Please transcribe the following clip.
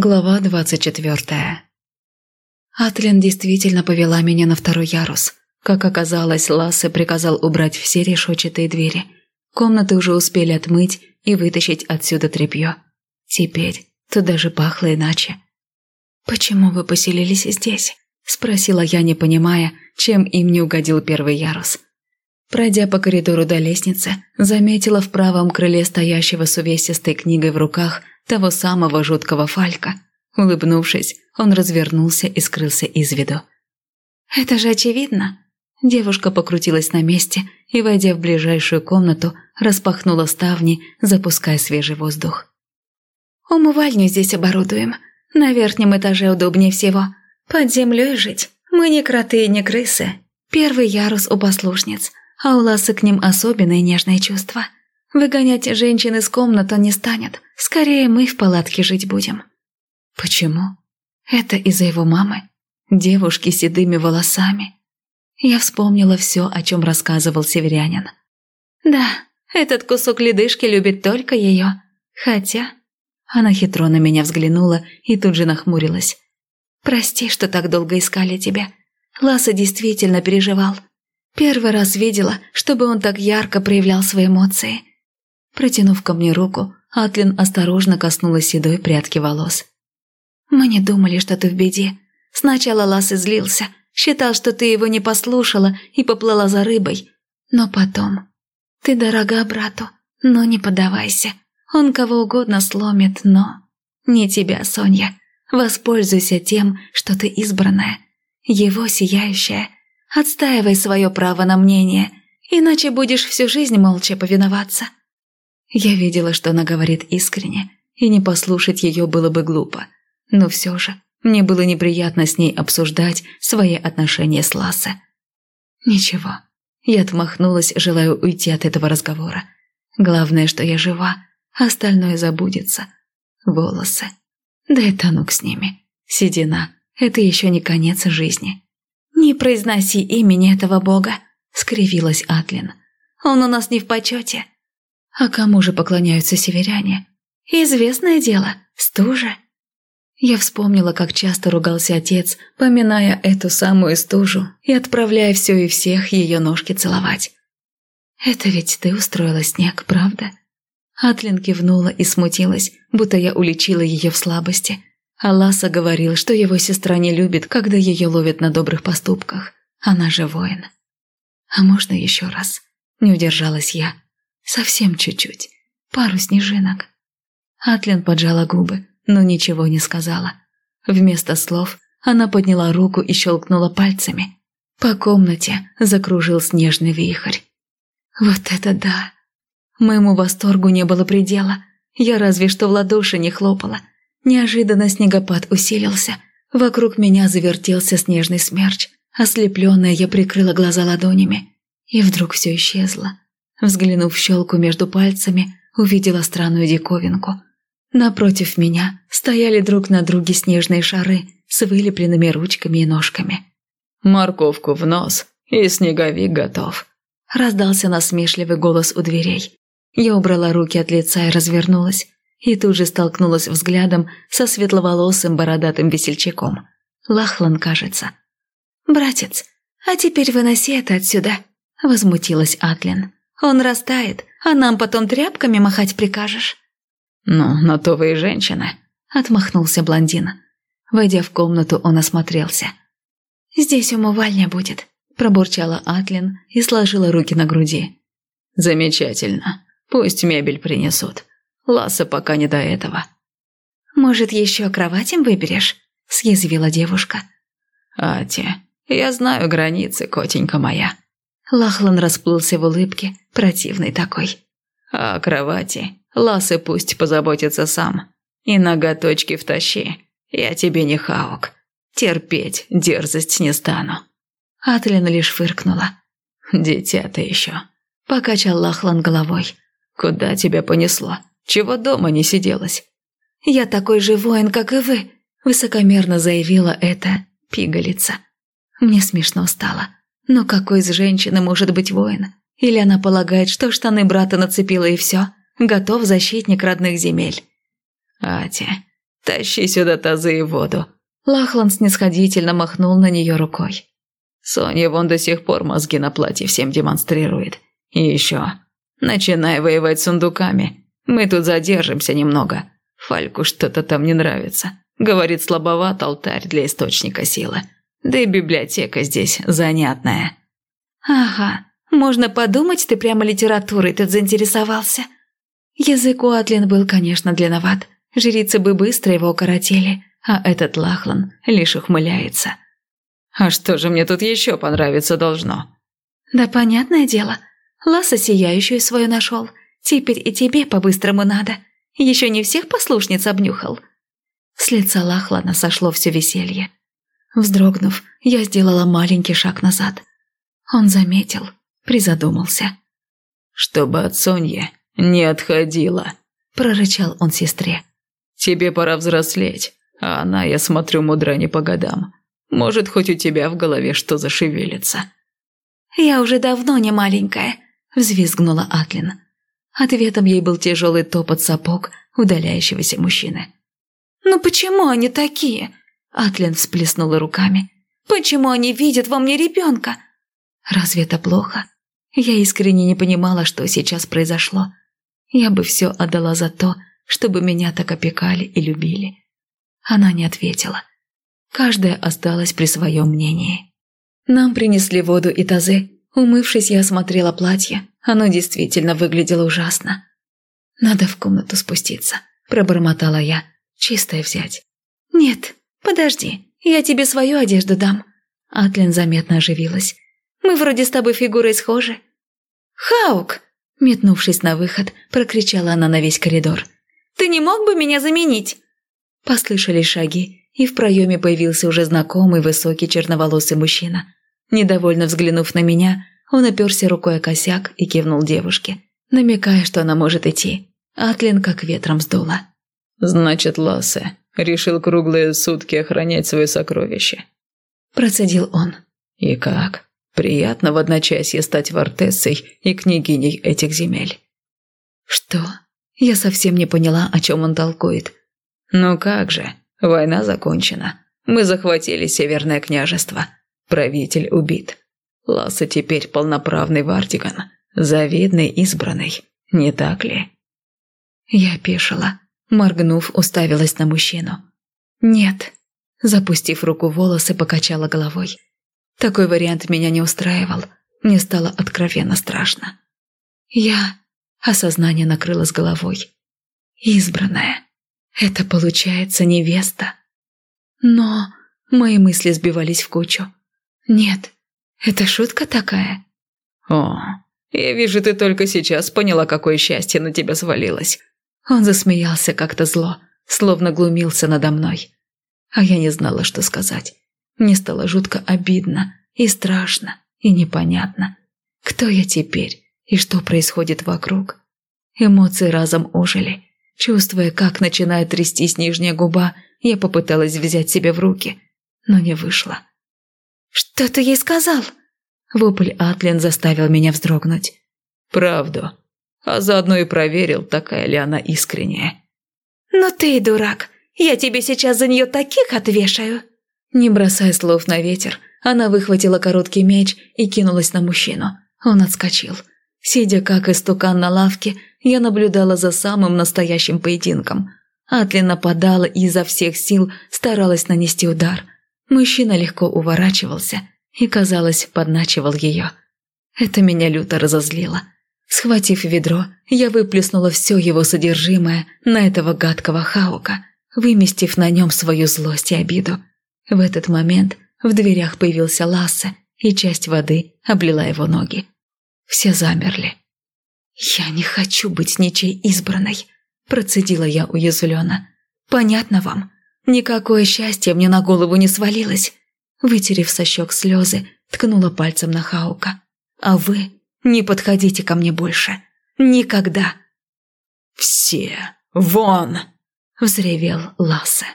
Глава двадцать четвертая. Атлин действительно повела меня на второй ярус. Как оказалось, Лассе приказал убрать все решетчатые двери. Комнаты уже успели отмыть и вытащить отсюда тряпье. Теперь тут даже пахло иначе. «Почему вы поселились здесь?» – спросила я, не понимая, чем им не угодил первый ярус. Пройдя по коридору до лестницы, заметила в правом крыле стоящего с увесистой книгой в руках – того самого жуткого Фалька. Улыбнувшись, он развернулся и скрылся из виду. «Это же очевидно!» Девушка покрутилась на месте и, войдя в ближайшую комнату, распахнула ставни, запуская свежий воздух. «Умывальню здесь оборудуем. На верхнем этаже удобнее всего. Под землей жить. Мы не кроты и не крысы. Первый ярус у послушниц, а у Ласы к ним особенные нежные чувства. Выгонять женщин из комнат он не станет. Скорее мы в палатке жить будем. Почему? Это из-за его мамы? Девушки с седыми волосами. Я вспомнила все, о чем рассказывал северянин. Да, этот кусок ледышки любит только ее. Хотя... Она хитро на меня взглянула и тут же нахмурилась. «Прости, что так долго искали тебя. Ласа действительно переживал. Первый раз видела, чтобы он так ярко проявлял свои эмоции. Протянув ко мне руку, Атлин осторожно коснулась седой прядки волос. «Мы не думали, что ты в беде. Сначала Лас излился, считал, что ты его не послушала и поплыла за рыбой. Но потом... Ты дорога брату, но не поддавайся. Он кого угодно сломит, но... Не тебя, Соня. Воспользуйся тем, что ты избранная. Его сияющая. Отстаивай свое право на мнение, иначе будешь всю жизнь молча повиноваться». Я видела, что она говорит искренне, и не послушать ее было бы глупо. Но все же мне было неприятно с ней обсуждать свои отношения с Лассе. Ничего, я отмахнулась, желая уйти от этого разговора. Главное, что я жива, остальное забудется. Волосы. Да и танук с ними. Седина. Это еще не конец жизни. «Не произноси имени этого бога», — скривилась Атлин. «Он у нас не в почете». А кому же поклоняются северяне? Известное дело, стужа. Я вспомнила, как часто ругался отец, поминая эту самую стужу и отправляя все и всех ее ножки целовать. «Это ведь ты устроила снег, правда?» Атлин кивнула и смутилась, будто я уличила ее в слабости. Аласа говорил, что его сестра не любит, когда ее ловят на добрых поступках. Она же воин. «А можно еще раз?» Не удержалась я. Совсем чуть-чуть. Пару снежинок. Атлин поджала губы, но ничего не сказала. Вместо слов она подняла руку и щелкнула пальцами. По комнате закружил снежный вихрь. Вот это да! Моему восторгу не было предела. Я разве что в ладоши не хлопала. Неожиданно снегопад усилился. Вокруг меня завертелся снежный смерч. Ослепленная, я прикрыла глаза ладонями. И вдруг все исчезло. Взглянув в щелку между пальцами, увидела странную диковинку. Напротив меня стояли друг на друге снежные шары с вылепленными ручками и ножками. «Морковку в нос, и снеговик готов», – раздался насмешливый голос у дверей. Я убрала руки от лица и развернулась, и тут же столкнулась взглядом со светловолосым бородатым весельчаком. Лахлан, кажется. «Братец, а теперь выноси это отсюда», – возмутилась Атлин. Он растает, а нам потом тряпками махать прикажешь». «Ну, на то вы и женщина», — отмахнулся блондин. Войдя в комнату, он осмотрелся. «Здесь умывальня будет», – пробурчала Атлин и сложила руки на груди. «Замечательно. Пусть мебель принесут. Ласса пока не до этого». «Может, еще кроватем выберешь?» – съязвила девушка. «Ати, я знаю границы, котенька моя», Лахлан расплылся в улыбке, противный такой. «А о кровати Ласы пусть позаботится сам. И ноготочки втащи. Я тебе не хаук. Терпеть дерзость не стану». Атлин лишь фыркнула. «Дитя ты еще». Покачал Лахлан головой. «Куда тебя понесло? Чего дома не сиделась?» «Я такой же воин, как и вы», – высокомерно заявила эта пигалица. Мне смешно стало. Но какой из женщины может быть воин? Или она полагает, что штаны брата нацепила и все? Готов защитник родных земель. Атя, Тащи сюда тазы и воду». Лахлан снисходительно махнул на нее рукой. Соня вон до сих пор мозги на платье всем демонстрирует. И еще, начинай воевать сундуками. Мы тут задержимся немного. Фальку что-то там не нравится. Говорит, слабоват алтарь для источника силы. Да и библиотека здесь занятная. Ага, можно подумать, ты прямо литературой тут заинтересовался. Язык у Атлин был, конечно, длинноват. Жрицы бы быстро его укоротили, а этот Лахлан лишь ухмыляется. А что же мне тут еще понравиться должно? Да понятное дело. Ласа сияющую свою нашел. Теперь и тебе по-быстрому надо. Еще не всех послушниц обнюхал. С лица Лахлана сошло все веселье. Вздрогнув, я сделала маленький шаг назад. Он заметил, призадумался. «Чтобы от Соньи не отходила», – прорычал он сестре. «Тебе пора взрослеть, а она, я смотрю, мудра не по годам. Может, хоть у тебя в голове что зашевелится». «Я уже давно не маленькая», – взвизгнула Атлин. Ответом ей был тяжелый топот сапог удаляющегося мужчины. «Ну почему они такие?» Атлин всплеснула руками. «Почему они видят во мне ребенка?» «Разве это плохо?» Я искренне не понимала, что сейчас произошло. Я бы все отдала за то, чтобы меня так опекали и любили. Она не ответила. Каждая осталась при своем мнении. Нам принесли воду и тазы. Умывшись, я осмотрела платье. Оно действительно выглядело ужасно. «Надо в комнату спуститься», – пробормотала я. «Чистое взять». «Нет, подожди, я тебе свою одежду дам». Атлин заметно оживилась. «Мы вроде с тобой фигурой схожи». «Хаук!» – метнувшись на выход, прокричала она на весь коридор. «Ты не мог бы меня заменить?» Послышались шаги, и в проеме появился уже знакомый высокий черноволосый мужчина. Недовольно взглянув на меня, он оперся рукой о косяк и кивнул девушке, намекая, что она может идти. Атлин как ветром сдуло. «Значит, Лассе решил круглые сутки охранять свое сокровище». Процедил он. «И как? Приятно в одночасье стать вартессой и княгиней этих земель». «Что?» Я совсем не поняла, о чем он толкует. «Ну как же, Война закончена. Мы захватили Северное княжество. Правитель убит. Ласса теперь полноправный Вартиган. Завидный избранный. Не так ли? Я пешила. Моргнув, уставилась на мужчину. «Нет». Запустив руку в волосы, покачала головой. Такой вариант меня не устраивал. Мне стало откровенно страшно. Я... Осознание накрыло с головой. Избранная. Это получается невеста. Но мои мысли сбивались в кучу. Нет, это шутка такая. О, я вижу, ты только сейчас поняла, какое счастье на тебя свалилось. Он засмеялся как-то зло, словно глумился надо мной. А я не знала, что сказать. Мне стало жутко обидно и страшно, и непонятно. Кто я теперь и что происходит вокруг? Эмоции разом ожили. Чувствуя, как начинает трястись нижняя губа, я попыталась взять себя в руки, но не вышло. «Что ты ей сказал?» Вопль Атлин заставил меня вздрогнуть. «Правду. А заодно и проверил, такая ли она искренняя». «Ну ты дурак. Я тебе сейчас за нее таких отвешаю». Не бросая слов на ветер, она выхватила короткий меч и кинулась на мужчину. Он отскочил. Сидя как истукан на лавке, я наблюдала за самым настоящим поединком. Атли нападала и изо всех сил старалась нанести удар. Мужчина легко уворачивался и, казалось, подначивал ее. Это меня люто разозлило. Схватив ведро, я выплеснула все его содержимое на этого гадкого хаука, выместив на нем свою злость и обиду. В этот момент в дверях появился Лассе, и часть воды облила его ноги. Все замерли. «Я не хочу быть ничей избранной», – процедила я уязвленно. «Понятно вам? Никакое счастье мне на голову не свалилось». Вытерев со щек слезы, ткнула пальцем на Хаука. «А вы не подходите ко мне больше. Никогда!» «Все вон!» – взревел Лассе.